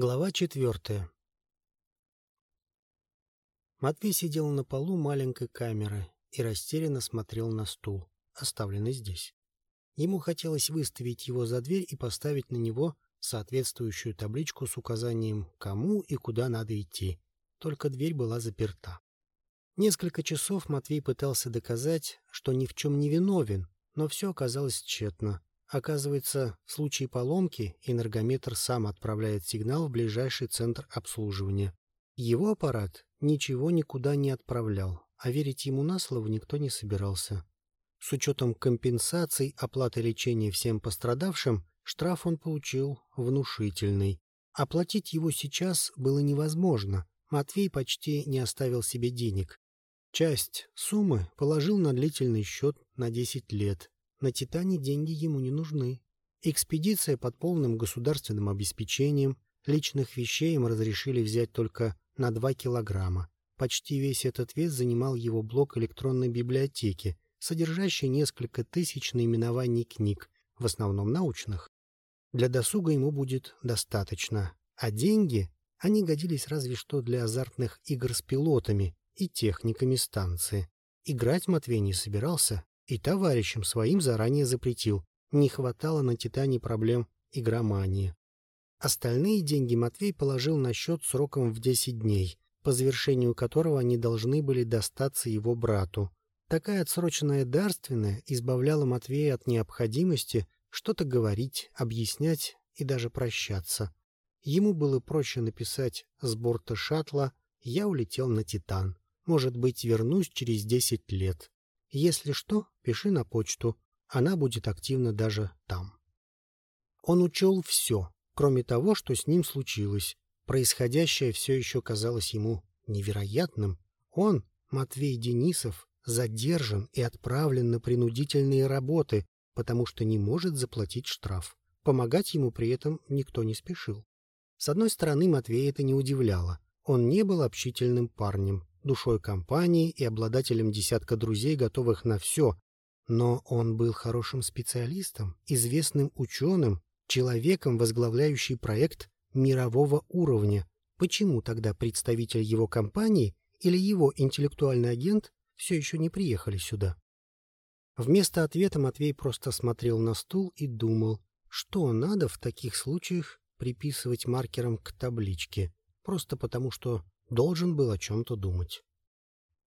Глава четвертая Матвей сидел на полу маленькой камеры и растерянно смотрел на стул, оставленный здесь. Ему хотелось выставить его за дверь и поставить на него соответствующую табличку с указанием, кому и куда надо идти, только дверь была заперта. Несколько часов Матвей пытался доказать, что ни в чем не виновен, но все оказалось тщетно. Оказывается, в случае поломки энергометр сам отправляет сигнал в ближайший центр обслуживания. Его аппарат ничего никуда не отправлял, а верить ему на слово никто не собирался. С учетом компенсаций, оплаты лечения всем пострадавшим, штраф он получил внушительный. Оплатить его сейчас было невозможно, Матвей почти не оставил себе денег. Часть суммы положил на длительный счет на 10 лет, на «Титане» деньги ему не нужны. Экспедиция под полным государственным обеспечением, личных вещей им разрешили взять только на 2 килограмма. Почти весь этот вес занимал его блок электронной библиотеки, содержащий несколько тысяч наименований книг, в основном научных. Для досуга ему будет достаточно, а деньги, они годились разве что для азартных игр с пилотами и техниками станции. Играть Матвей не собирался, и товарищам своим заранее запретил. Не хватало на «Титане» проблем игромании. Остальные деньги Матвей положил на счет сроком в 10 дней, по завершению которого они должны были достаться его брату. Такая отсроченная дарственная избавляла Матвея от необходимости что-то говорить, объяснять и даже прощаться. Ему было проще написать с борта шаттла «Я улетел на Титан. Может быть, вернусь через 10 лет». Если что, пиши на почту, она будет активна даже там. Он учел все, кроме того, что с ним случилось. Происходящее все еще казалось ему невероятным. Он, Матвей Денисов, задержан и отправлен на принудительные работы, потому что не может заплатить штраф. Помогать ему при этом никто не спешил. С одной стороны, Матвея это не удивляло. Он не был общительным парнем, душой компании и обладателем десятка друзей, готовых на все. Но он был хорошим специалистом, известным ученым, человеком, возглавляющий проект мирового уровня. Почему тогда представитель его компании или его интеллектуальный агент все еще не приехали сюда? Вместо ответа Матвей просто смотрел на стул и думал, что надо в таких случаях приписывать маркером к табличке, просто потому что должен был о чем-то думать.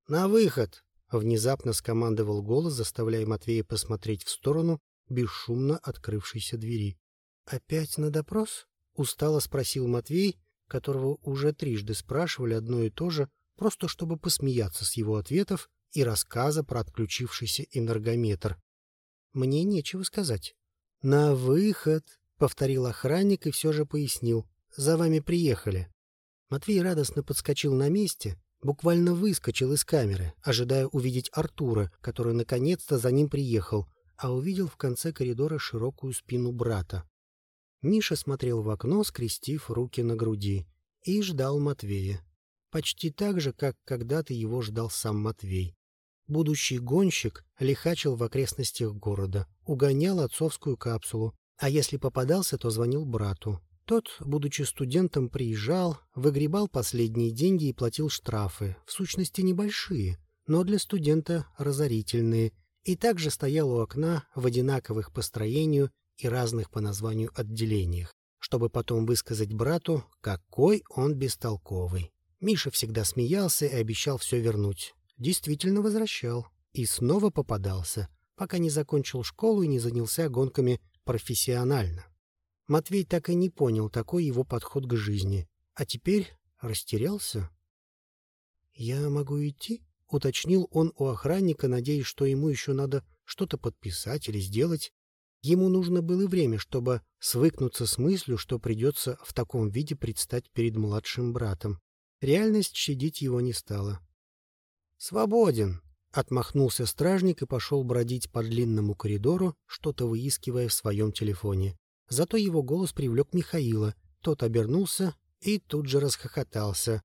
«На выход!» — внезапно скомандовал голос, заставляя Матвея посмотреть в сторону бесшумно открывшейся двери. «Опять на допрос?» — устало спросил Матвей, которого уже трижды спрашивали одно и то же, просто чтобы посмеяться с его ответов и рассказа про отключившийся энергометр. «Мне нечего сказать». «На выход!» — повторил охранник и все же пояснил. «За вами приехали». Матвей радостно подскочил на месте, буквально выскочил из камеры, ожидая увидеть Артура, который наконец-то за ним приехал, а увидел в конце коридора широкую спину брата. Миша смотрел в окно, скрестив руки на груди, и ждал Матвея. Почти так же, как когда-то его ждал сам Матвей. Будущий гонщик лихачил в окрестностях города, угонял отцовскую капсулу, а если попадался, то звонил брату. Тот, будучи студентом, приезжал, выгребал последние деньги и платил штрафы, в сущности небольшие, но для студента разорительные, и также стоял у окна в одинаковых по строению и разных по названию отделениях, чтобы потом высказать брату, какой он бестолковый. Миша всегда смеялся и обещал все вернуть. Действительно возвращал. И снова попадался, пока не закончил школу и не занялся гонками профессионально. Матвей так и не понял такой его подход к жизни, а теперь растерялся. «Я могу идти?» — уточнил он у охранника, надеясь, что ему еще надо что-то подписать или сделать. Ему нужно было время, чтобы свыкнуться с мыслью, что придется в таком виде предстать перед младшим братом. Реальность щадить его не стала. «Свободен!» — отмахнулся стражник и пошел бродить по длинному коридору, что-то выискивая в своем телефоне. Зато его голос привлек Михаила. Тот обернулся и тут же расхохотался.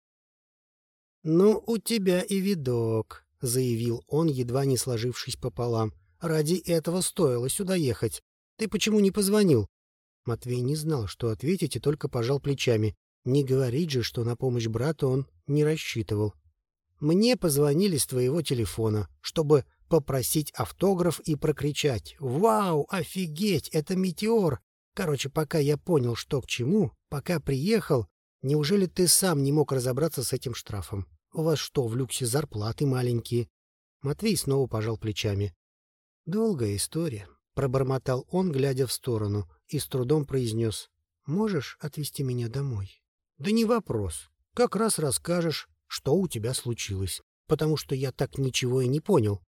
«Ну, у тебя и видок», — заявил он, едва не сложившись пополам. «Ради этого стоило сюда ехать. Ты почему не позвонил?» Матвей не знал, что ответить, и только пожал плечами. Не говорит же, что на помощь брату он не рассчитывал. Мне позвонили с твоего телефона, чтобы попросить автограф и прокричать «Вау, офигеть, это метеор!» Короче, пока я понял, что к чему, пока приехал, неужели ты сам не мог разобраться с этим штрафом? У вас что, в люксе зарплаты маленькие? Матвей снова пожал плечами. Долгая история, пробормотал он, глядя в сторону, и с трудом произнес. Можешь отвезти меня домой? Да не вопрос. Как раз расскажешь, что у тебя случилось, потому что я так ничего и не понял.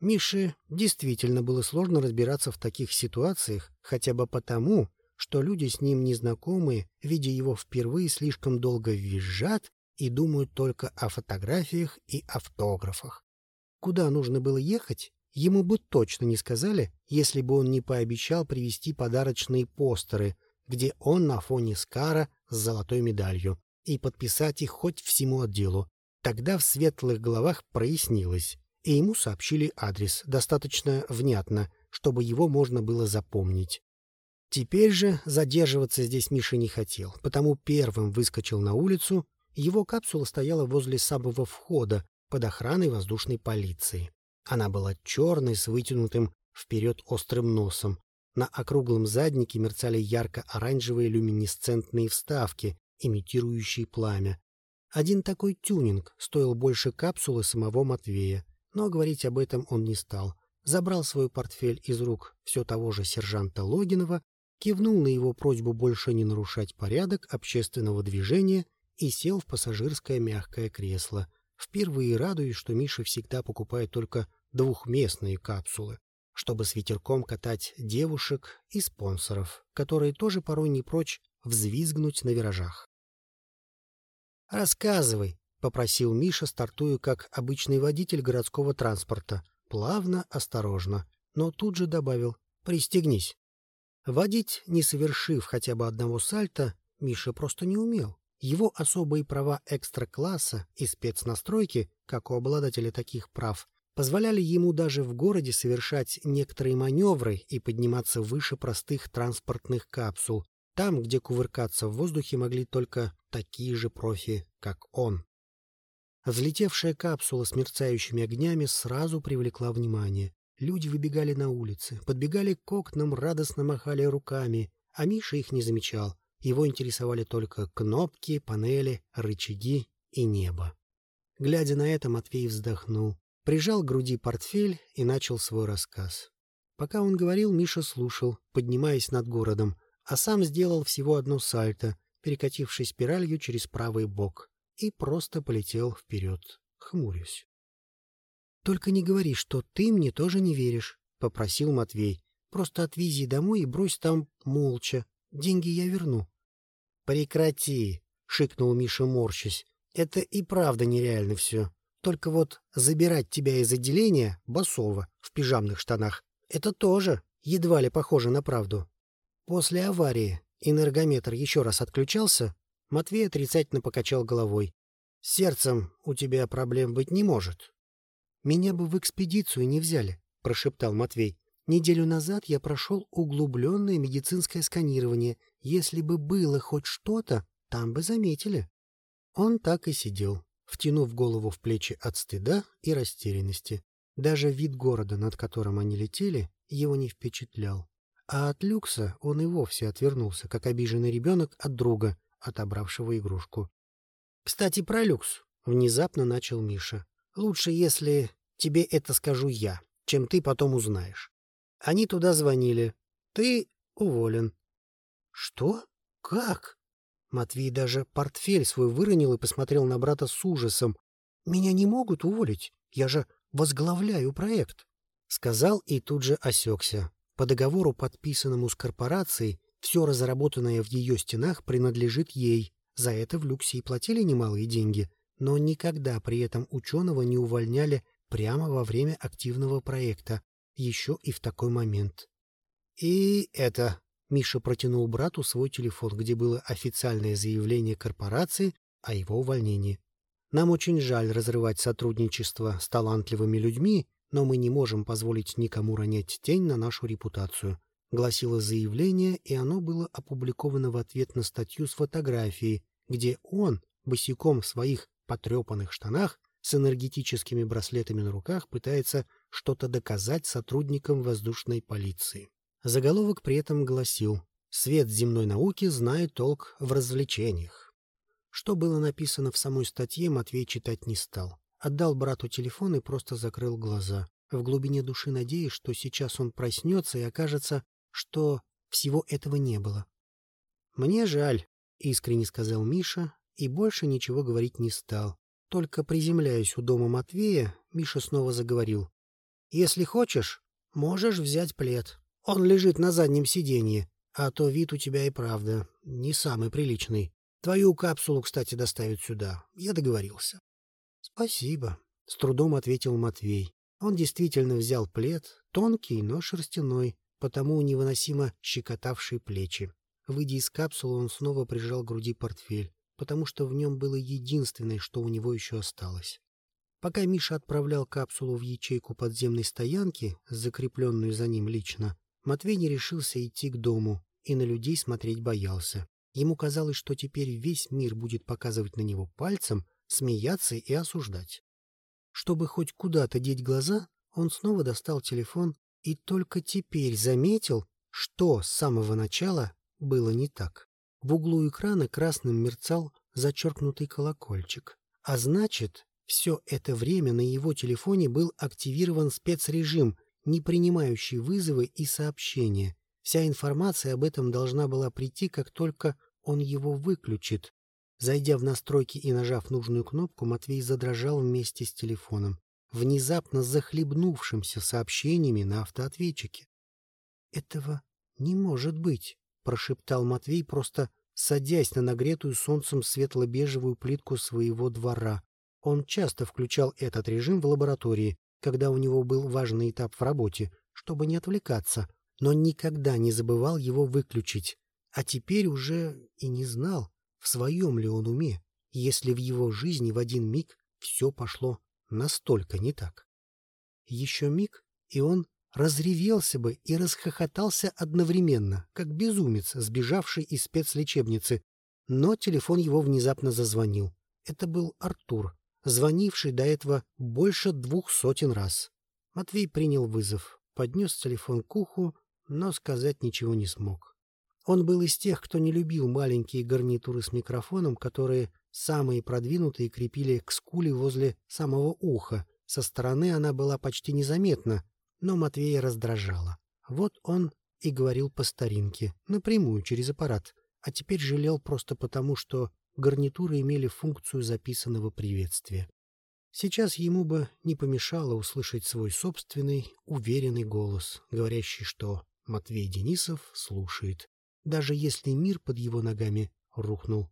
Мише действительно было сложно разбираться в таких ситуациях, хотя бы потому, что люди с ним незнакомые, видя его впервые, слишком долго визжат и думают только о фотографиях и автографах. Куда нужно было ехать, ему бы точно не сказали, если бы он не пообещал привезти подарочные постеры, где он на фоне Скара с золотой медалью, и подписать их хоть всему отделу. Тогда в светлых головах прояснилось, и ему сообщили адрес достаточно внятно, чтобы его можно было запомнить. Теперь же задерживаться здесь Миша не хотел, потому первым выскочил на улицу, его капсула стояла возле самого входа под охраной воздушной полиции. Она была черной с вытянутым вперед острым носом. На округлом заднике мерцали ярко-оранжевые люминесцентные вставки, имитирующие пламя. Один такой тюнинг стоил больше капсулы самого Матвея, но говорить об этом он не стал. Забрал свой портфель из рук все того же сержанта Логинова, кивнул на его просьбу больше не нарушать порядок общественного движения и сел в пассажирское мягкое кресло, впервые радуясь, что Миша всегда покупает только двухместные капсулы, чтобы с ветерком катать девушек и спонсоров, которые тоже порой не прочь взвизгнуть на виражах. «Рассказывай», — попросил Миша, стартуя как обычный водитель городского транспорта, плавно, осторожно, но тут же добавил «пристегнись». Водить, не совершив хотя бы одного сальта, Миша просто не умел. Его особые права экстра-класса и спецнастройки, как у обладателя таких прав, позволяли ему даже в городе совершать некоторые маневры и подниматься выше простых транспортных капсул, там, где кувыркаться в воздухе могли только такие же профи, как он. Взлетевшая капсула с мерцающими огнями сразу привлекла внимание. Люди выбегали на улицы, подбегали к окнам, радостно махали руками, а Миша их не замечал. Его интересовали только кнопки, панели, рычаги и небо. Глядя на это, Матвей вздохнул, прижал к груди портфель и начал свой рассказ. Пока он говорил, Миша слушал, поднимаясь над городом, а сам сделал всего одно сальто, перекатившись спиралью через правый бок, и просто полетел вперед, хмурясь. — Только не говори, что ты мне тоже не веришь, — попросил Матвей. — Просто отвези домой и брось там молча. Деньги я верну. — Прекрати, — шикнул Миша, морщась. — Это и правда нереально все. Только вот забирать тебя из отделения, басова, в пижамных штанах, это тоже едва ли похоже на правду. После аварии энергометр еще раз отключался, Матвей отрицательно покачал головой. «С сердцем у тебя проблем быть не может». «Меня бы в экспедицию не взяли», — прошептал Матвей. «Неделю назад я прошел углубленное медицинское сканирование. Если бы было хоть что-то, там бы заметили». Он так и сидел, втянув голову в плечи от стыда и растерянности. Даже вид города, над которым они летели, его не впечатлял. А от люкса он и вовсе отвернулся, как обиженный ребенок от друга, отобравшего игрушку. — Кстати, про люкс, — внезапно начал Миша. — Лучше, если тебе это скажу я, чем ты потом узнаешь. Они туда звонили. Ты уволен. — Что? Как? Матвей даже портфель свой выронил и посмотрел на брата с ужасом. — Меня не могут уволить. Я же возглавляю проект. Сказал и тут же осекся. По договору, подписанному с корпорацией, все разработанное в ее стенах принадлежит ей. За это в Люксе и платили немалые деньги, но никогда при этом ученого не увольняли прямо во время активного проекта, еще и в такой момент. «И это...» — Миша протянул брату свой телефон, где было официальное заявление корпорации о его увольнении. «Нам очень жаль разрывать сотрудничество с талантливыми людьми, но мы не можем позволить никому ронять тень на нашу репутацию», — гласило заявление, и оно было опубликовано в ответ на статью с фотографией, где он, босиком в своих потрепанных штанах, с энергетическими браслетами на руках, пытается что-то доказать сотрудникам воздушной полиции. Заголовок при этом гласил «Свет земной науки знает толк в развлечениях». Что было написано в самой статье, Матвей читать не стал. Отдал брату телефон и просто закрыл глаза, в глубине души надеясь, что сейчас он проснется и окажется, что всего этого не было. «Мне жаль», — искренне сказал Миша, и больше ничего говорить не стал. Только приземляясь у дома Матвея, Миша снова заговорил. «Если хочешь, можешь взять плед. Он лежит на заднем сиденье, а то вид у тебя и правда не самый приличный. Твою капсулу, кстати, доставят сюда. Я договорился». «Спасибо», — с трудом ответил Матвей. Он действительно взял плед, тонкий, но шерстяной, потому невыносимо щекотавший плечи. Выйдя из капсулы, он снова прижал к груди портфель, потому что в нем было единственное, что у него еще осталось. Пока Миша отправлял капсулу в ячейку подземной стоянки, закрепленную за ним лично, Матвей не решился идти к дому и на людей смотреть боялся. Ему казалось, что теперь весь мир будет показывать на него пальцем, смеяться и осуждать. Чтобы хоть куда-то деть глаза, он снова достал телефон и только теперь заметил, что с самого начала было не так. В углу экрана красным мерцал зачеркнутый колокольчик. А значит, все это время на его телефоне был активирован спецрежим, не принимающий вызовы и сообщения. Вся информация об этом должна была прийти, как только он его выключит. Зайдя в настройки и нажав нужную кнопку, Матвей задрожал вместе с телефоном внезапно захлебнувшимся сообщениями на автоответчике. «Этого не может быть», — прошептал Матвей, просто садясь на нагретую солнцем светло-бежевую плитку своего двора. Он часто включал этот режим в лаборатории, когда у него был важный этап в работе, чтобы не отвлекаться, но никогда не забывал его выключить. А теперь уже и не знал, в своем ли он уме, если в его жизни в один миг все пошло настолько не так. Еще миг, и он разревелся бы и расхохотался одновременно, как безумец, сбежавший из спецлечебницы, но телефон его внезапно зазвонил. Это был Артур, звонивший до этого больше двух сотен раз. Матвей принял вызов, поднес телефон к уху, но сказать ничего не смог. Он был из тех, кто не любил маленькие гарнитуры с микрофоном, которые Самые продвинутые крепили к скуле возле самого уха. Со стороны она была почти незаметна, но Матвея раздражала. Вот он и говорил по старинке, напрямую, через аппарат, а теперь жалел просто потому, что гарнитуры имели функцию записанного приветствия. Сейчас ему бы не помешало услышать свой собственный, уверенный голос, говорящий, что Матвей Денисов слушает, даже если мир под его ногами рухнул.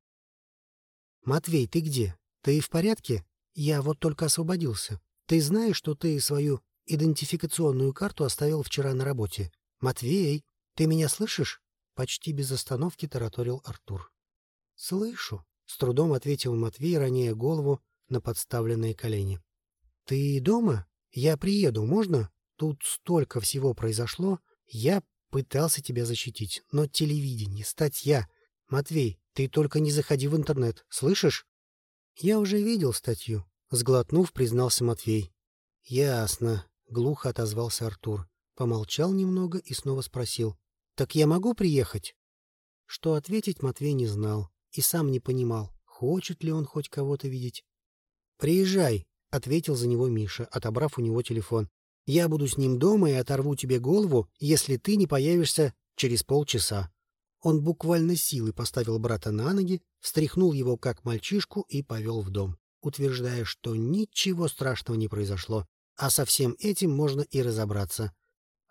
«Матвей, ты где? Ты в порядке? Я вот только освободился. Ты знаешь, что ты свою идентификационную карту оставил вчера на работе? Матвей, ты меня слышишь?» Почти без остановки тараторил Артур. «Слышу», — с трудом ответил Матвей, роняя голову на подставленные колени. «Ты дома? Я приеду, можно? Тут столько всего произошло. Я пытался тебя защитить, но телевидение, статья. Матвей, ты только не заходи в интернет, слышишь? Я уже видел статью, сглотнув, признался Матвей. Ясно, глухо отозвался Артур. Помолчал немного и снова спросил. Так я могу приехать? Что ответить Матвей не знал и сам не понимал, хочет ли он хоть кого-то видеть. «Приезжай», — ответил за него Миша, отобрав у него телефон. «Я буду с ним дома и оторву тебе голову, если ты не появишься через полчаса». Он буквально силой поставил брата на ноги, встряхнул его как мальчишку и повел в дом, утверждая, что ничего страшного не произошло, а со всем этим можно и разобраться.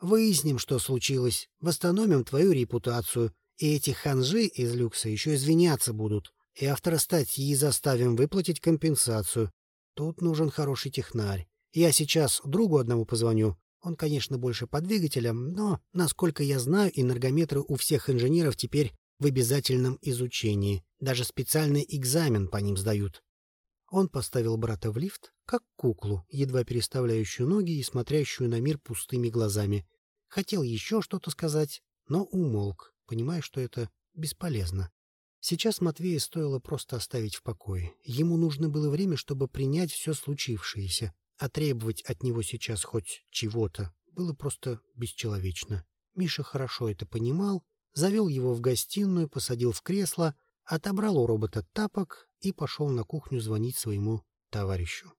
Выясним, что случилось, восстановим твою репутацию, и эти ханжи из люкса еще извиняться будут, и автора статьи заставим выплатить компенсацию. Тут нужен хороший технарь. Я сейчас другу одному позвоню, он, конечно, больше по двигателям, но, насколько я знаю, энергометры у всех инженеров теперь в обязательном изучении. Даже специальный экзамен по ним сдают. Он поставил брата в лифт, как куклу, едва переставляющую ноги и смотрящую на мир пустыми глазами. Хотел еще что-то сказать, но умолк, понимая, что это бесполезно. Сейчас Матвея стоило просто оставить в покое. Ему нужно было время, чтобы принять все случившееся, а требовать от него сейчас хоть чего-то было просто бесчеловечно. Миша хорошо это понимал, завел его в гостиную, посадил в кресло, отобрал у робота тапок и пошел на кухню звонить своему товарищу.